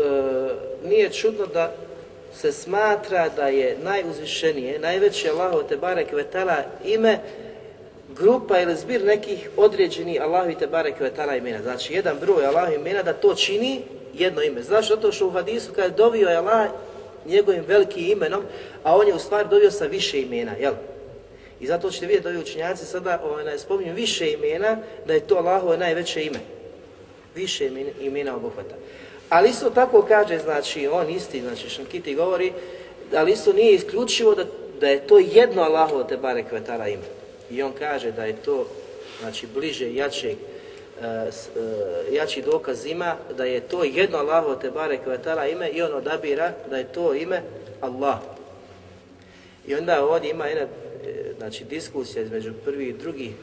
S2: nije čudno da se smatra da je najuzvišenije, najveće Allaho te barek vetala ime grupa ili zbir nekih određeni Allahu te barek vetala imena. Znači jedan broj Allahu imena da to čini jedno ime. Znači zato što u hadisu kada je dovio je Allah njegovim velikim imenom, a on je u stvari dobio sa više imena, jel? I zato ćete vidjeti da ovi učenjaci sada onaj, spominju više imena, da je to Allahove najveće ime. Više imena, imena obuhvata. Ali isto tako kaže, znači, on isti, znači, Šankiti govori, ali isto nije isključivo da, da je to jedno Allahovo te bare kvetara ime. I on kaže da je to, znači, bliže, jačeg, E, e, jači dokaz ima da je to jedno Allahovo te bare kvetala ime i on odabira da je to ime Allah. I onda ovdje ima jedna e, znači, diskusija između prvi i drugi,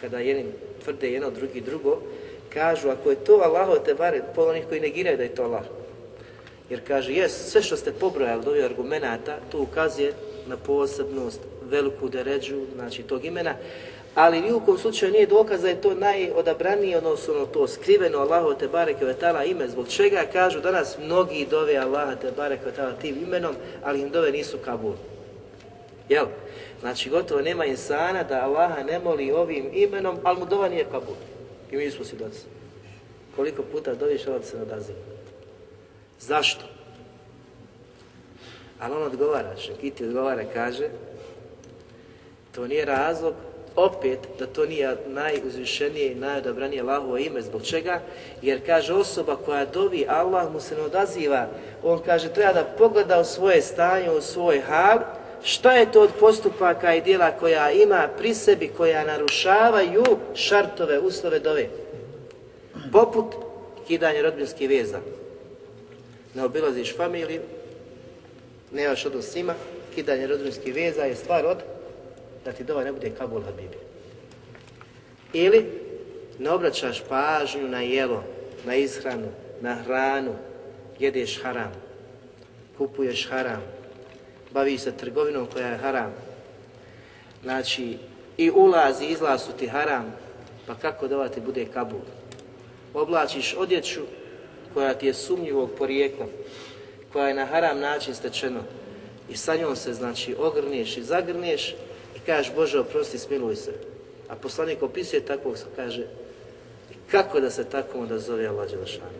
S2: kada jedni tvrde jedno, drugi drugo, kažu ako je to Allahovo te bare, po onih koji negiraju da je to Allah. Jer kaže, jes, sve što ste pobrojali od ovih argumenta, to ukazuje na posebnost, veliku deređu, znači tog imena, ali ni u kom slučaju nije dokaz da je to najodabranije, odnosno to skriveno Allahu te bareke ve taala ime, zbog čega kažu danas mnogi dove Allaha te bareke ve taala tim imenom, ali im dove nisu kabul. Jel? Znači, gotovo nema insana da Allaha ne moli ovim imenom, ali mu dova nije kabul. I mi smo svjedoci. Koliko puta doviš, Allah se nadaziva. Zašto? Ali on odgovara, Šekiti odgovara, kaže, to nije razlog opet da to nije najuzvišenije i najodabranije Allahovo ime. Zbog čega? Jer kaže osoba koja dovi, Allah mu se ne odaziva. On kaže treba da pogleda u svoje stanje, u svoj hal, šta je to od postupaka i dijela koja ima pri sebi, koja narušavaju šartove, uslove dove. Poput kidanje rodbinskih veza. Ne obilaziš familiju, nemaš odnos s njima, kidanje rodbinskih veza je stvar od da ti dova ne bude Kabul Habibi. Ili ne obraćaš pažnju na jelo, na ishranu, na hranu, jedeš haram, kupuješ haram, baviš se trgovinom koja je haram, znači i ulazi, izlaz su ti haram, pa kako da ti bude Kabul? Oblačiš odjeću koja ti je sumnjivog porijekla, koja je na haram način stečeno i sa njom se znači ogrneš i zagrneš kažeš Bože oprosti smiluj se. A poslanik opisuje takvog kaže kako da se tako onda zove Allah Đelešanu.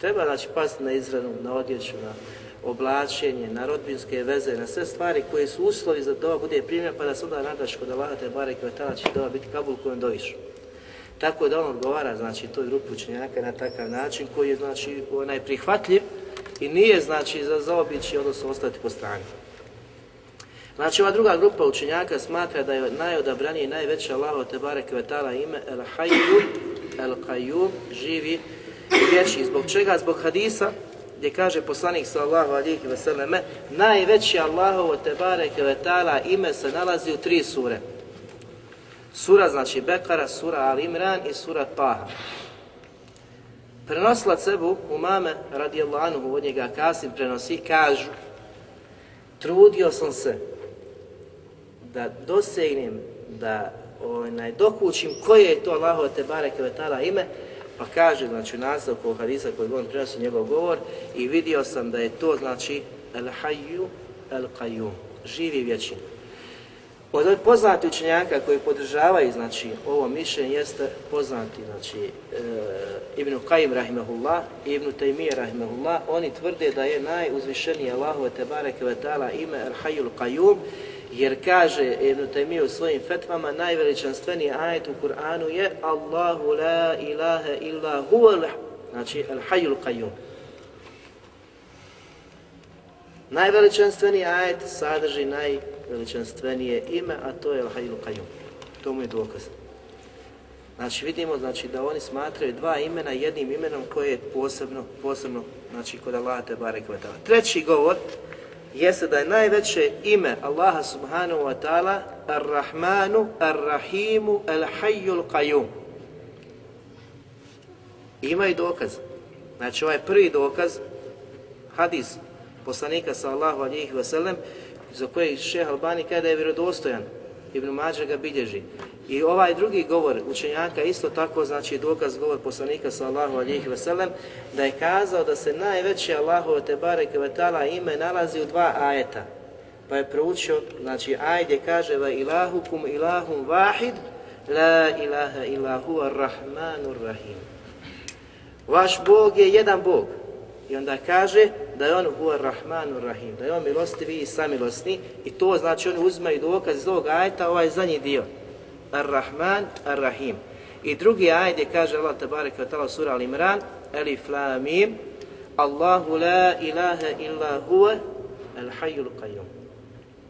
S2: Treba znači paziti na izranu, na odjeću, na oblačenje, na rodbinske veze, na sve stvari koje su uslovi za dova bude primjer, pa da se onda nadaš kod Allaha te bare kvetala će dova biti kabul kojem doviš. Tako da on odgovara znači toj grupi učenjaka na takav način koji je znači onaj prihvatljiv i nije znači za zaobići odnosno ostati po strani. Znači ova druga grupa učenjaka smatra da je najodabranije i najveće Allaho Tebare barek vetala ime El Hayyu El Qayyum živi i vječi. Zbog čega? Zbog hadisa gdje kaže poslanik sallahu alihi veseleme najveće Allahovo Tebare barek vetala ime se nalazi u tri sure. Sura znači Bekara, sura Al Imran i sura Taha. Prenosila cebu umame radijallahu anhu od njega Kasim prenosi, kažu trudio sam se da dosegnem, da onaj, dokućim koje je to Allaho te bareke vetala ime, pa kaže, znači, u nastavku hadisa koji on prenosi njegov govor i vidio sam da je to, znači, el hayyu el qayyum, živi vječni. Od ovih poznati učenjaka koji podržavaju znači, ovo mišljenje jeste poznati znači, e, Ibn Qajim rahimahullah i Ibn Taymiye rahimahullah. Oni tvrde da je najuzvišeniji Allahove te bareke ve taala ime Al el Qayyum jer kaže Ibn Taymiye u svojim fetvama najveličanstveniji ajet u Kur'anu je Allahu la ilaha illa huwa znači Al Hayyul Qayyum. Najveličanstveniji ajet sadrži najveličanstvenije ime, a to je Al-Hayyul Qayyum. To mu je dokaz. Znači vidimo znači da oni smatraju dva imena jednim imenom koje je posebno, posebno znači kod Allaha te barek. Treći govor jeste da je najveće ime Allaha subhanahu wa ta'ala Ar-Rahmanu, Ar-Rahimu, Al-Hayyul Qayyum. Ima i dokaz. Znači ovaj prvi dokaz, hadis poslanika sallahu alihi wasallam, za koji šeha Albani kada je vjerodostojan, Ibn Mađa ga bilježi. I ovaj drugi govor učenjaka isto tako znači dokaz govor poslanika sallahu alihi sellem da je kazao da se najveće Allahu te ve vetala ime nalazi u dva ajeta. Pa je proučio, znači ajde kaže va ilahukum ilahum vahid la ilaha illa huwa rahmanur rahim. Vaš Bog je jedan Bog. I onda kaže da je on huwa rahmanur rahim, da je on milostivi i samilosni i to znači oni uzmaju dokaz iz ovog ajeta, ovaj zadnji dio. Ar-Rahman, Ar-Rahim. I drugi ajet kaže Allah tabaraka wa ta'ala sura Al-Imran, Alif la mim, Allahu la ilaha illa huwa al-hayyul qayyum.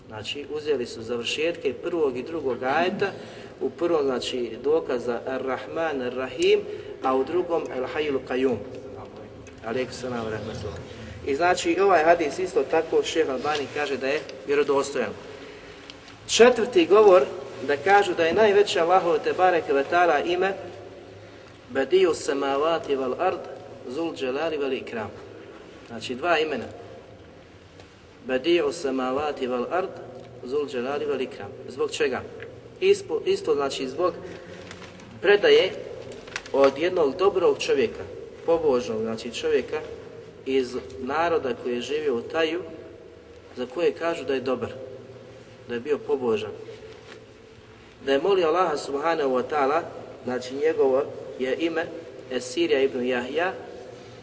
S2: Znači, uzeli su završetke prvog i drugog ajeta, u prvom, znači, dokaza Ar-Rahman, Ar-Rahim, a u drugom Al-Hayyul Qayyum. Aleikum salam wa. I znači ovaj hadis isto tako šeha Albani kaže da je vjerodostojan. Četvrti govor da kažu da je najveća Allahove te bareke vetala ime Badiju samavati val ard zul dželali vel ikram. Znači dva imena. Badiju samavati val ard zul dželali vel ikram. Zbog čega? Isto, isto znači zbog predaje od jednog dobrog čovjeka, pobožnog znači čovjeka iz naroda koji je živio u Taju, za koje kažu da je dobar, da je bio pobožan, da je molio Allaha subhanahu wa ta'ala, znači njegovo je ime Esirija ibn Jahja,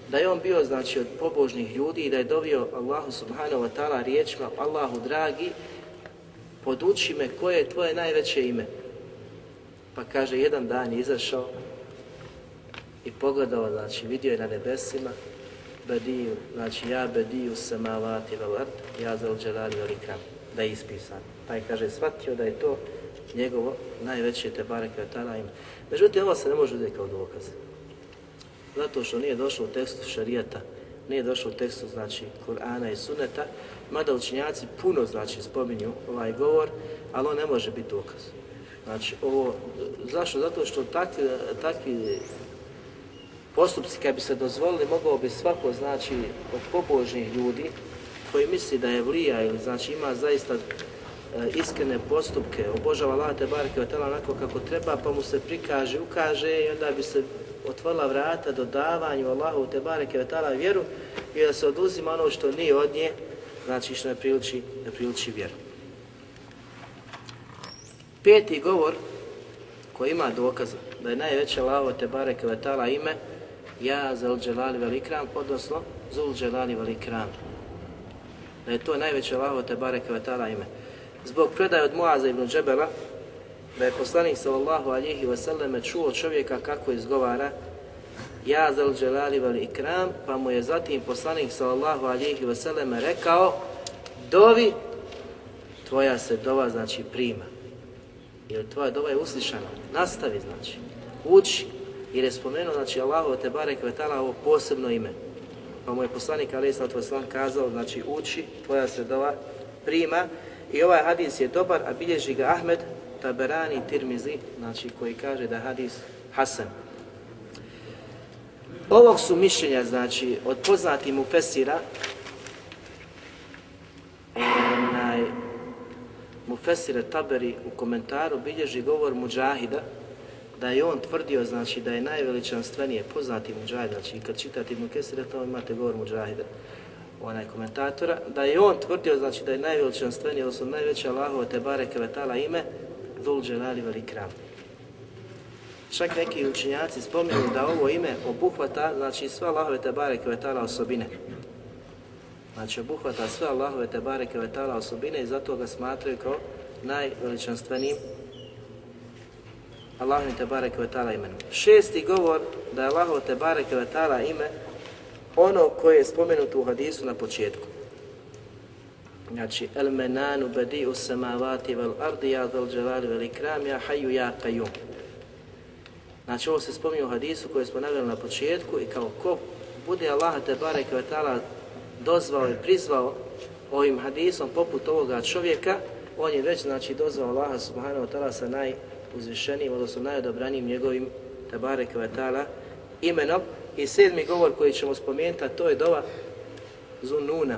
S2: da je on bio znači od pobožnih ljudi i da je dovio Allahu subhanahu wa ta'ala riječima Allahu dragi, poduči me koje je tvoje najveće ime. Pa kaže, jedan dan je izašao i pogledao, znači vidio je na nebesima, bediju, znači ja bediju samavati vel ard, ja zal dželali vel ikram, da je ispisan. Pa je, kaže, shvatio da je to njegovo najveće te bareke tada ime. Međutim, ovo se ne može uzeti kao dokaz. Zato što nije došlo u tekstu šarijata, nije došlo u tekstu, znači, Kur'ana i Sunneta, mada učinjaci puno, znači, spominju ovaj govor, ali on ne može biti dokaz. Znači, ovo, zašto? Zato što takvi, takvi postupci kad bi se dozvolili, mogao bi svako, znači, od pobožnih ljudi koji misli da je vlija ili znači ima zaista E, iskrene postupke, obožava Allah te barke od tela onako kako treba, pa mu se prikaže, ukaže i onda bi se otvorila vrata dodavanju Allahu te bareke od tela vjeru i da se oduzima ono što nije od nje, znači što ne priliči, ne priliči vjeru. Peti govor koji ima dokaza da je najveće Allahu te bareke od tela ime Ja zal dželali velikram, odnosno Zul dželali velikram. Da je to najveće Allahovo te bareke ve ta'ala ime. Zbog predaje od Muaza ibn Džebela, da je poslanik sallallahu alihi wasallam čuo čovjeka kako izgovara Ja zal dželali vel ikram, pa mu je zatim poslanik sallallahu alihi wasallam rekao Dovi, tvoja se dova znači prima. Jer tvoja dova je uslišana. Nastavi znači. Uči, jer je spomenuo, znači, Allahu te barek vetala ovo posebno ime. Pa mu je poslanik alihi sallallahu kazao, znači, uči, tvoja se dova prima. I ovaj hadis je dobar, a bilježi ga Ahmed Taberani Tirmizi, znači, koji kaže da hadis Hasan. Ovog su mišljenja, znači, od poznatih mu Fesira, onaj, Mufesire Taberi u komentaru bilježi govor Mujahida, da je on tvrdio, znači, da je najveličanstvenije poznati Mujahid, znači, kad čitate mu Kesira, to imate govor Mujahida onaj komentatora, da je on tvrdio, znači, da je najveličanstvenije, odnosno najveće Allahove te bareke vetala ime, Dhul Dželali Velikram. Čak neki učinjaci spominju da ovo ime obuhvata, znači, sva Allahove te bareke vetala osobine. Znači, obuhvata sve Allahove te bareke vetala osobine i zato ga smatraju kao najveličanstvenijim Allahu te bareke vetala imenom. Šesti govor da je Allahu te bareke vetala ime ono koje je spomenuto u hadisu na početku. Znači, el menanu badi'u samavati vel ardi ja dhal dželali vel ikram ja haju ja qayyum. Znači, ovo se spominje u hadisu koje smo navjeli na početku i kao ko bude Allah te barek ve taala dozvao i prizvao ovim hadisom poput ovoga čovjeka, on je već znači dozvao Allaha subhanahu wa ta'ala sa najuzvišenijim, odnosno najodobranijim njegovim tabare ta'ala imenom. I sedmi govor koji ćemo spomenuti, to je dova Zununa,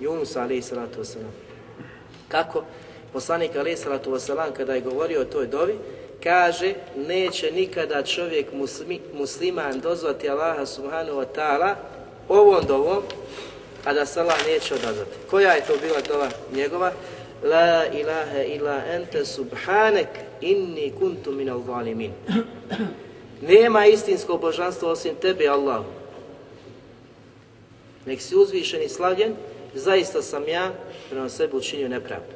S2: Yunus alaihi salatu wasalam. Kako? Poslanik alaihi salatu wasalam kada je govorio o toj dovi, kaže neće nikada čovjek muslimi, musliman dozvati Allaha subhanahu wa ta'ala ovom dovom, a da se Allah neće odazvati. Koja je to bila dova njegova? La ilaha illa ente subhanek inni kuntu minal zalimin. Nema istinskog božanstva osim tebe, Allahu. Nek si uzvišen i slavljen, zaista sam ja prema sebi učinio nepravdu.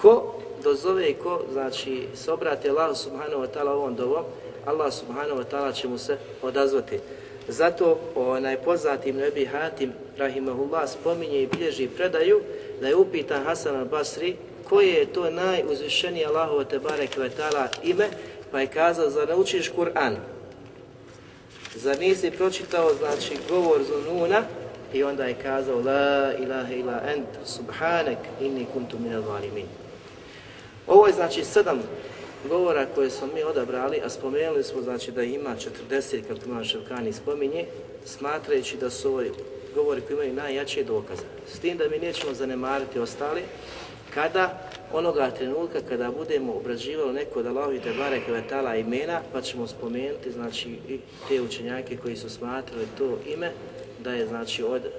S2: Ko dozove i ko, znači, se obrati Allah subhanahu wa ta'ala ovom dovom, Allah subhanahu wa ta'ala će mu se odazvati. Zato onaj poznati Ibn Abi Hatim, rahimahullah, spominje i bilježi predaju da je upitan Hasan al-Basri koje je to najuzvišenije Allahovo Tebare Kvetala ime, pa je kazao, zar ne učiš Kur'an? Zar nisi pročitao, znači, govor Zununa? I onda je kazao, la ilaha ila ent, subhanek, inni kuntu minal zalimin. Ovo je, znači, sedam govora koje smo mi odabrali, a spomenuli smo, znači, da ima 40, kako imam Ševkani spominje, smatrajući da su ovo govori koji imaju najjače dokaze. S tim da mi nećemo zanemariti ostali, kada onoga trenutka kada budemo obrađivali neko od Allahovi Tebare Kvetala imena, pa ćemo spomenuti znači, i te učenjake koji su smatrali to ime, da je znači od e,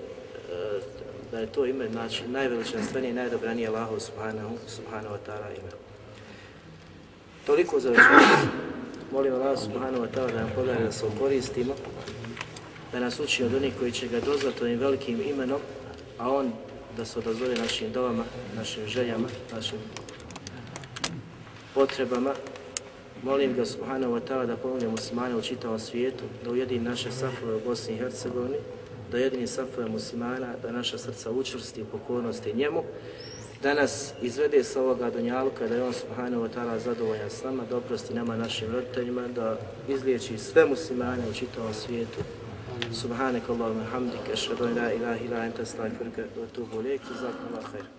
S2: da je to ime znači najveličanstvenije i najdobranije Allahu subhanahu, subhanahu wa ta'ala ime. Toliko za večeras. Molim Allah subhanahu wa ta'ala da nam podari da se koristimo, da nas uči od onih koji će ga dozvati ovim velikim imenom, a on da se odazove našim dovama, našim željama, našim potrebama Molim ga subhanahu wa ta'ala da pomogne muslimane u čitavom svijetu, da ujedini naše safove u Bosni i Hercegovini, da ujedini safove muslimana, da naša srca učvrsti u pokornosti njemu, da nas izvede sa ovoga donjalka, da je on subhanahu wa ta'ala zadovoljan s nama, da oprosti nama našim roditeljima, da izliječi sve muslimane u čitavom svijetu. Subhanak Allahumma hamdika, ashhadu an la ilaha illa anta astaghfiruka wa atubu ilayk. Jazakumullahu khairan.